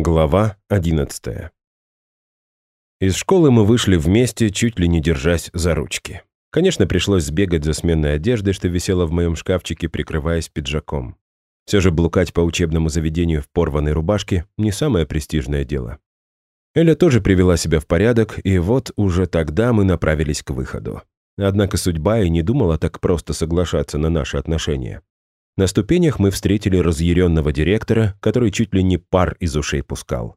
Глава 11 Из школы мы вышли вместе, чуть ли не держась за ручки. Конечно, пришлось сбегать за сменной одеждой, что висела в моем шкафчике, прикрываясь пиджаком. Все же блукать по учебному заведению в порванной рубашке – не самое престижное дело. Эля тоже привела себя в порядок, и вот уже тогда мы направились к выходу. Однако судьба и не думала так просто соглашаться на наши отношения. На ступенях мы встретили разъяренного директора, который чуть ли не пар из ушей пускал.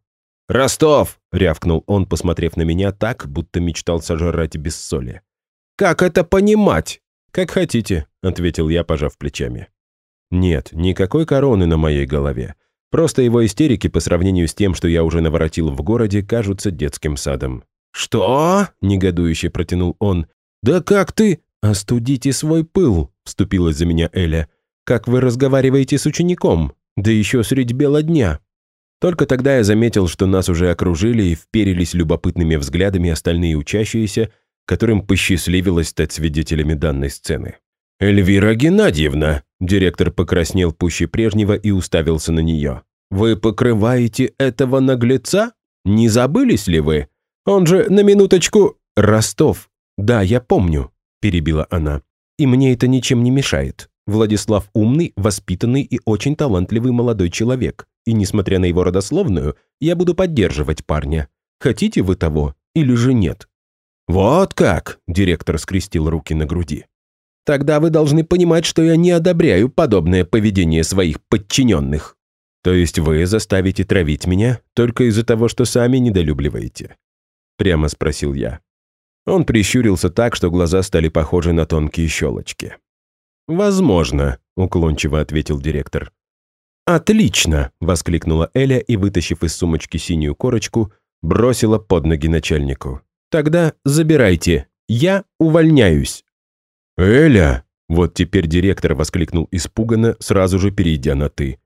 «Ростов!» — рявкнул он, посмотрев на меня так, будто мечтал сожрать без соли. «Как это понимать?» «Как хотите», — ответил я, пожав плечами. «Нет, никакой короны на моей голове. Просто его истерики по сравнению с тем, что я уже наворотил в городе, кажутся детским садом». «Что?» — негодующе протянул он. «Да как ты?» «Остудите свой пыл», — вступилась за меня Эля как вы разговариваете с учеником, да еще средь бела дня». Только тогда я заметил, что нас уже окружили и вперились любопытными взглядами остальные учащиеся, которым посчастливилось стать свидетелями данной сцены. «Эльвира Геннадьевна!» Директор покраснел пуще прежнего и уставился на нее. «Вы покрываете этого наглеца? Не забылись ли вы? Он же на минуточку...» «Ростов. Да, я помню», – перебила она. «И мне это ничем не мешает. Владислав умный, воспитанный и очень талантливый молодой человек, и, несмотря на его родословную, я буду поддерживать парня. Хотите вы того или же нет?» «Вот как!» – директор скрестил руки на груди. «Тогда вы должны понимать, что я не одобряю подобное поведение своих подчиненных. То есть вы заставите травить меня только из-за того, что сами недолюбливаете?» Прямо спросил я. Он прищурился так, что глаза стали похожи на тонкие щелочки. «Возможно», — уклончиво ответил директор. «Отлично!» — воскликнула Эля и, вытащив из сумочки синюю корочку, бросила под ноги начальнику. «Тогда забирайте. Я увольняюсь». «Эля!» — вот теперь директор воскликнул испуганно, сразу же перейдя на «ты».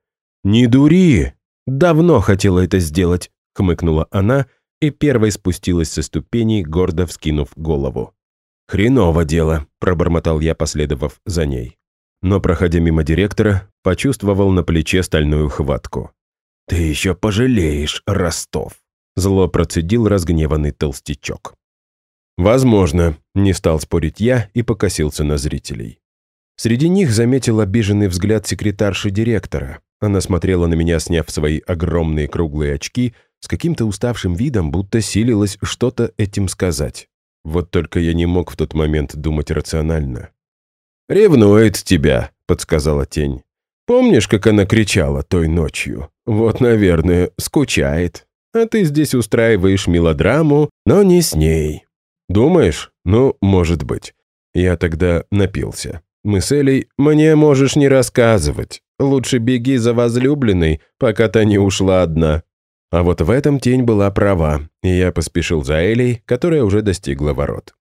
«Не дури! Давно хотела это сделать!» — хмыкнула она и первой спустилась со ступеней, гордо вскинув голову. «Хреново дело», – пробормотал я, последовав за ней. Но, проходя мимо директора, почувствовал на плече стальную хватку. «Ты еще пожалеешь, Ростов», – зло процедил разгневанный толстячок. «Возможно», – не стал спорить я и покосился на зрителей. Среди них заметил обиженный взгляд секретарши директора. Она смотрела на меня, сняв свои огромные круглые очки, с каким-то уставшим видом, будто силилась что-то этим сказать. Вот только я не мог в тот момент думать рационально. «Ревнует тебя», — подсказала тень. «Помнишь, как она кричала той ночью? Вот, наверное, скучает. А ты здесь устраиваешь мелодраму, но не с ней. Думаешь? Ну, может быть. Я тогда напился. Мы с Элей «Мне можешь не рассказывать. Лучше беги за возлюбленной, пока та не ушла одна. А вот в этом тень была права, и я поспешил за Элей, которая уже достигла ворот.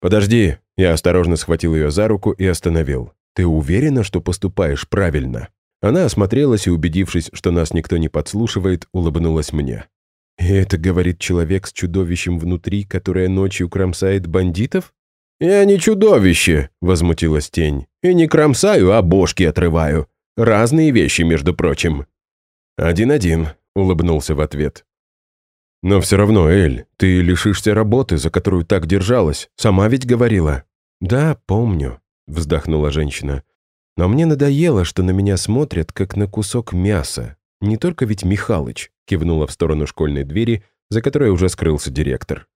«Подожди!» – я осторожно схватил ее за руку и остановил. «Ты уверена, что поступаешь правильно?» Она осмотрелась и, убедившись, что нас никто не подслушивает, улыбнулась мне. «И это говорит человек с чудовищем внутри, которое ночью кромсает бандитов?» «Я не чудовище!» – возмутилась тень. «И не кромсаю, а бошки отрываю. Разные вещи, между прочим». «Один-один», — улыбнулся в ответ. «Но все равно, Эль, ты лишишься работы, за которую так держалась. Сама ведь говорила». «Да, помню», — вздохнула женщина. «Но мне надоело, что на меня смотрят, как на кусок мяса. Не только ведь Михалыч», — кивнула в сторону школьной двери, за которой уже скрылся директор.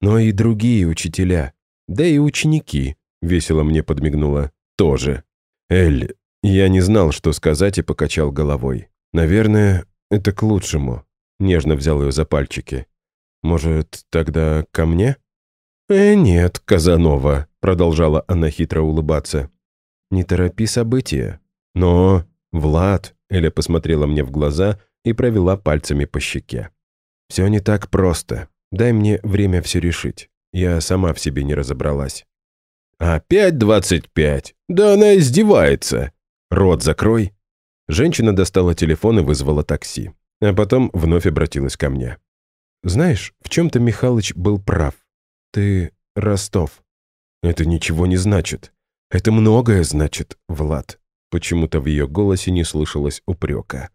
«Но и другие учителя. Да и ученики», — весело мне подмигнула, — «тоже». «Эль, я не знал, что сказать, и покачал головой. Наверное, «Это к лучшему», — нежно взял ее за пальчики. «Может, тогда ко мне?» «Э, нет, Казанова», — продолжала она хитро улыбаться. «Не торопи события». «Но...» «Влад», — Эля посмотрела мне в глаза и провела пальцами по щеке. «Все не так просто. Дай мне время все решить. Я сама в себе не разобралась». «Опять двадцать пять? Да она издевается!» «Рот закрой!» Женщина достала телефон и вызвала такси, а потом вновь обратилась ко мне. «Знаешь, в чем-то Михалыч был прав. Ты Ростов. Это ничего не значит. Это многое значит, Влад». Почему-то в ее голосе не слышалось упрека.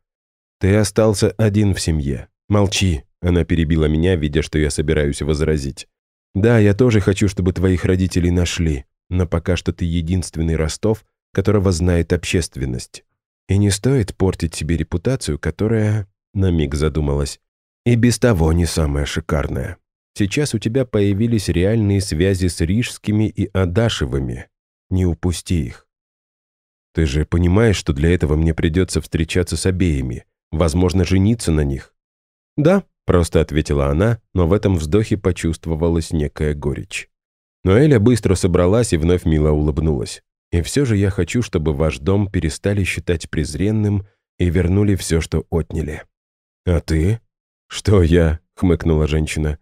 «Ты остался один в семье. «Молчи», — она перебила меня, видя, что я собираюсь возразить. «Да, я тоже хочу, чтобы твоих родителей нашли, но пока что ты единственный Ростов, которого знает общественность. И не стоит портить себе репутацию, которая...» На миг задумалась. «И без того не самая шикарная. Сейчас у тебя появились реальные связи с Рижскими и Адашевыми. Не упусти их. Ты же понимаешь, что для этого мне придется встречаться с обеими, возможно, жениться на них. Да, просто ответила она, но в этом вздохе почувствовалась некая горечь. Но Эля быстро собралась и вновь мило улыбнулась. И все же я хочу, чтобы ваш дом перестали считать презренным и вернули все, что отняли. А ты? Что я? хмыкнула женщина.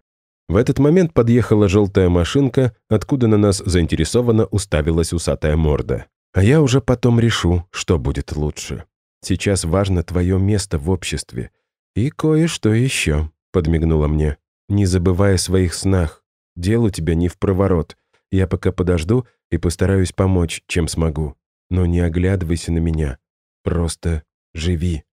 В этот момент подъехала желтая машинка, откуда на нас заинтересованно уставилась усатая морда. А я уже потом решу, что будет лучше. Сейчас важно твое место в обществе. И кое-что еще, подмигнула мне. Не забывай о своих снах. Дел у тебя не в проворот. Я пока подожду и постараюсь помочь, чем смогу. Но не оглядывайся на меня. Просто живи.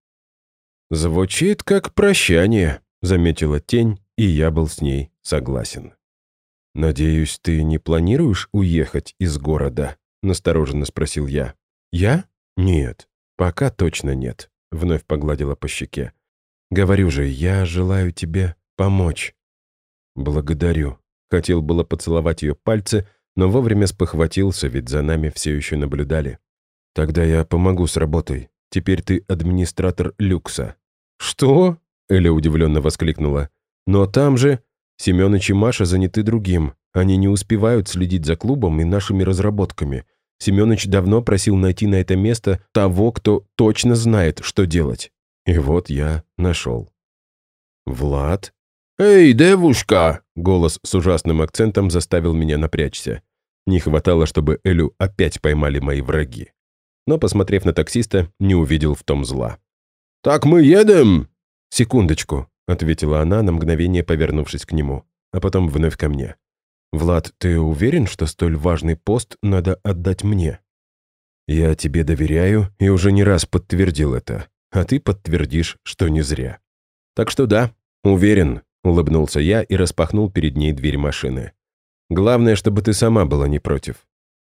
Звучит как прощание, заметила тень, и я был с ней согласен. «Надеюсь, ты не планируешь уехать из города?» — настороженно спросил я. «Я? Нет, пока точно нет», — вновь погладила по щеке. «Говорю же, я желаю тебе помочь». «Благодарю». Хотел было поцеловать ее пальцы, но вовремя спохватился, ведь за нами все еще наблюдали. «Тогда я помогу с работой. Теперь ты администратор люкса». «Что?» — Эля удивленно воскликнула. «Но там же...» Семёныч и Маша заняты другим. Они не успевают следить за клубом и нашими разработками. Семёныч давно просил найти на это место того, кто точно знает, что делать. И вот я нашел. «Влад?» «Эй, девушка!» Голос с ужасным акцентом заставил меня напрячься. Не хватало, чтобы Элю опять поймали мои враги. Но, посмотрев на таксиста, не увидел в том зла. «Так мы едем?» «Секундочку», — ответила она, на мгновение повернувшись к нему, а потом вновь ко мне. «Влад, ты уверен, что столь важный пост надо отдать мне?» «Я тебе доверяю и уже не раз подтвердил это, а ты подтвердишь, что не зря». «Так что да, уверен», — улыбнулся я и распахнул перед ней дверь машины. «Главное, чтобы ты сама была не против».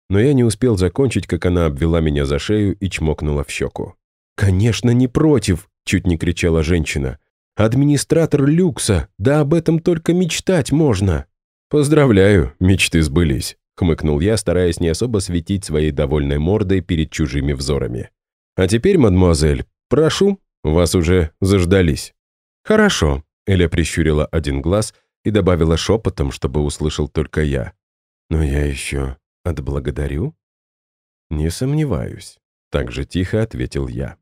Но я не успел закончить, как она обвела меня за шею и чмокнула в щеку. «Конечно, не против!» — чуть не кричала женщина. Администратор люкса, да об этом только мечтать можно. Поздравляю, мечты сбылись, хмыкнул я, стараясь не особо светить своей довольной мордой перед чужими взорами. А теперь, мадемуазель, прошу, вас уже заждались. Хорошо, Эля прищурила один глаз и добавила шепотом, чтобы услышал только я. Но я еще отблагодарю? Не сомневаюсь, так же тихо ответил я.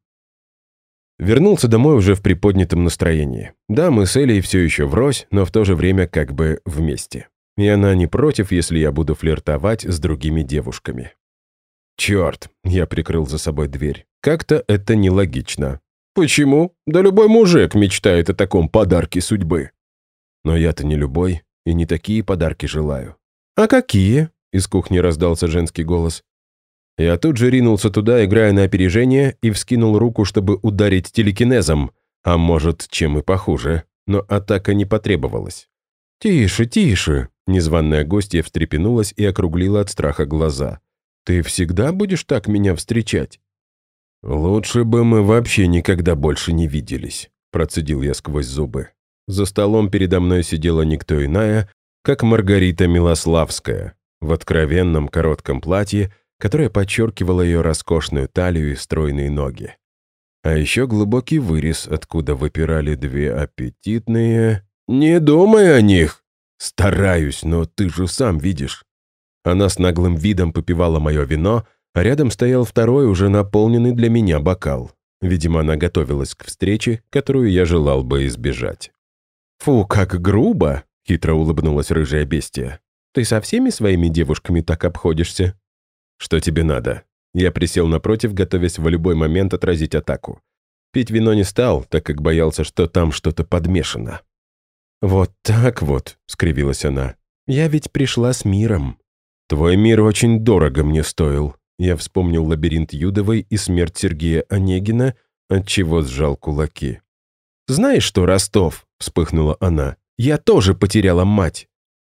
Вернулся домой уже в приподнятом настроении. Да, мы с Элей все еще врозь, но в то же время как бы вместе. И она не против, если я буду флиртовать с другими девушками. Черт, я прикрыл за собой дверь. Как-то это нелогично. Почему? Да любой мужик мечтает о таком подарке судьбы. Но я-то не любой, и не такие подарки желаю. А какие? Из кухни раздался женский голос. Я тут же ринулся туда, играя на опережение, и вскинул руку, чтобы ударить телекинезом, а может, чем и похуже, но атака не потребовалась. «Тише, тише!» Незваная гостья встрепенулась и округлила от страха глаза. «Ты всегда будешь так меня встречать?» «Лучше бы мы вообще никогда больше не виделись», процедил я сквозь зубы. За столом передо мной сидела никто иная, как Маргарита Милославская, в откровенном коротком платье которая подчеркивала ее роскошную талию и стройные ноги. А еще глубокий вырез, откуда выпирали две аппетитные... «Не думай о них!» «Стараюсь, но ты же сам видишь». Она с наглым видом попивала мое вино, рядом стоял второй, уже наполненный для меня бокал. Видимо, она готовилась к встрече, которую я желал бы избежать. «Фу, как грубо!» — хитро улыбнулась рыжая бестия. «Ты со всеми своими девушками так обходишься?» «Что тебе надо?» Я присел напротив, готовясь в любой момент отразить атаку. Пить вино не стал, так как боялся, что там что-то подмешано. «Вот так вот», — скривилась она. «Я ведь пришла с миром». «Твой мир очень дорого мне стоил». Я вспомнил лабиринт Юдовой и смерть Сергея Онегина, отчего сжал кулаки. «Знаешь что, Ростов?» — вспыхнула она. «Я тоже потеряла мать,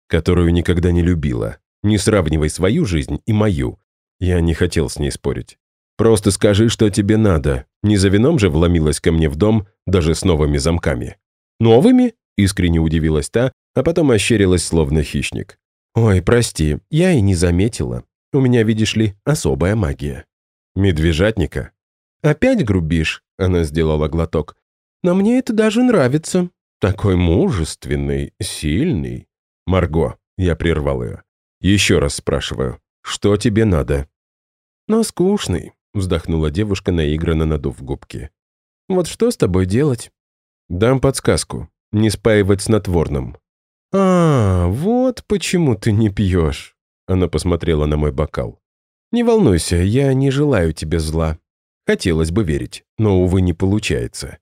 которую никогда не любила. Не сравнивай свою жизнь и мою». Я не хотел с ней спорить. «Просто скажи, что тебе надо. Не за вином же вломилась ко мне в дом, даже с новыми замками». «Новыми?» — искренне удивилась та, а потом ощерилась, словно хищник. «Ой, прости, я и не заметила. У меня, видишь ли, особая магия». «Медвежатника?» «Опять грубишь?» — она сделала глоток. «Но мне это даже нравится. Такой мужественный, сильный». «Марго», — я прервал ее. «Еще раз спрашиваю, что тебе надо?» «Но скучный», — вздохнула девушка, наигранно надув губки. «Вот что с тобой делать?» «Дам подсказку. Не спаивать снотворным». «А, вот почему ты не пьешь», — она посмотрела на мой бокал. «Не волнуйся, я не желаю тебе зла. Хотелось бы верить, но, увы, не получается».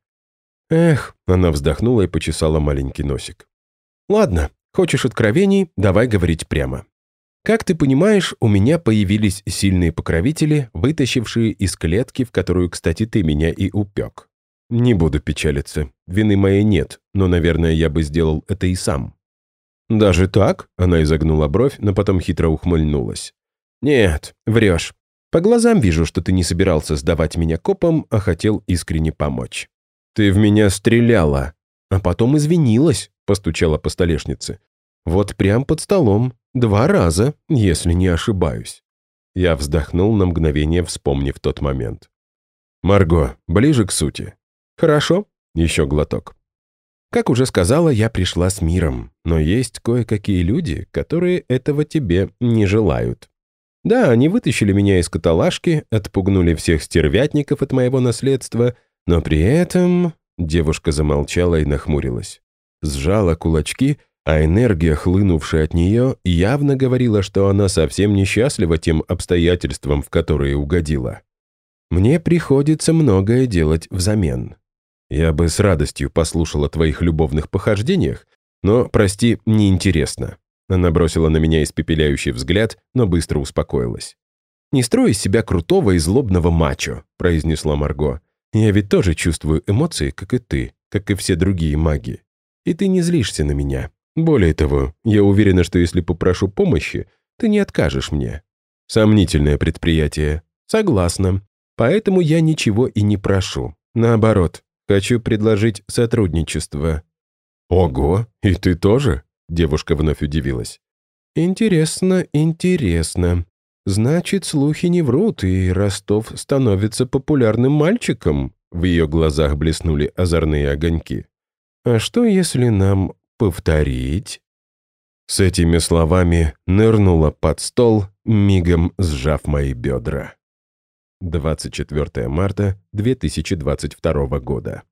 «Эх», — она вздохнула и почесала маленький носик. «Ладно, хочешь откровений, давай говорить прямо. Как ты понимаешь, у меня появились сильные покровители, вытащившие из клетки, в которую, кстати, ты меня и упек. Не буду печалиться, вины моей нет, но, наверное, я бы сделал это и сам». «Даже так?» — она изогнула бровь, но потом хитро ухмыльнулась. «Нет, врешь. По глазам вижу, что ты не собирался сдавать меня копам, а хотел искренне помочь. Ты в меня стреляла, а потом извинилась», — постучала по столешнице. «Вот прям под столом. Два раза, если не ошибаюсь». Я вздохнул на мгновение, вспомнив тот момент. «Марго, ближе к сути». «Хорошо». Еще глоток. Как уже сказала, я пришла с миром, но есть кое-какие люди, которые этого тебе не желают. Да, они вытащили меня из каталажки, отпугнули всех стервятников от моего наследства, но при этом... Девушка замолчала и нахмурилась. Сжала кулачки, а энергия, хлынувшая от нее, явно говорила, что она совсем несчастлива тем обстоятельствам, в которые угодила. Мне приходится многое делать взамен. Я бы с радостью послушала твоих любовных похождениях, но, прости, неинтересно. Она бросила на меня испепеляющий взгляд, но быстро успокоилась. «Не строй из себя крутого и злобного мачо», — произнесла Марго. «Я ведь тоже чувствую эмоции, как и ты, как и все другие маги. И ты не злишься на меня. Более того, я уверена, что если попрошу помощи, ты не откажешь мне. Сомнительное предприятие. Согласна. Поэтому я ничего и не прошу. Наоборот, хочу предложить сотрудничество». «Ого, и ты тоже?» Девушка вновь удивилась. «Интересно, интересно. Значит, слухи не врут, и Ростов становится популярным мальчиком?» В ее глазах блеснули озорные огоньки. «А что, если нам повторить?» С этими словами нырнула под стол, мигом сжав мои бедра. 24 марта 2022 года.